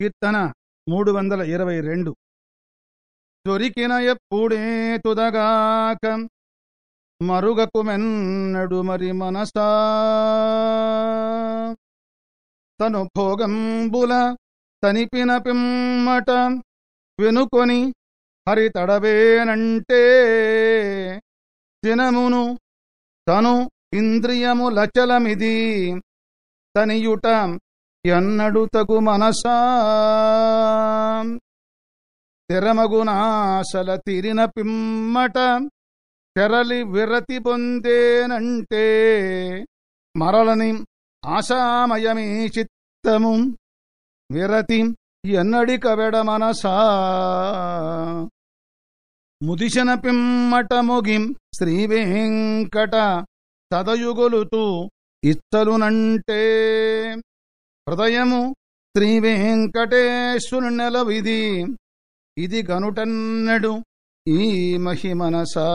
కీర్తన మూడు వందల ఇరవై రెండు. దొరికిన ఎప్పుడే తుదగాక మరుగకు మెన్నడు మరి మనసా. తను భోగంబుల తనిపిన పిమ్మట వెనుకొని హరి తడవేనంటే దినమును తను ఇంద్రియములచలమిది తనియుట ఎన్నడు తగు మనసా. తెరమగునాశల పిమ్మట తెరలి విరతి పొందేనంటే మరలని ఆశామయమీ చిత్తము. విరతి ఎన్నడిక వెడ మనసా. ముదిశన పిమ్మట ముగిం శ్రీవేంకట తదయుగొలుతూ ఇత్తలునంటే హృదయము శ్రీ వెంకటేశ్వరు నెలవిది ఇది గనుటన్నడు ఈ మహిమనసా.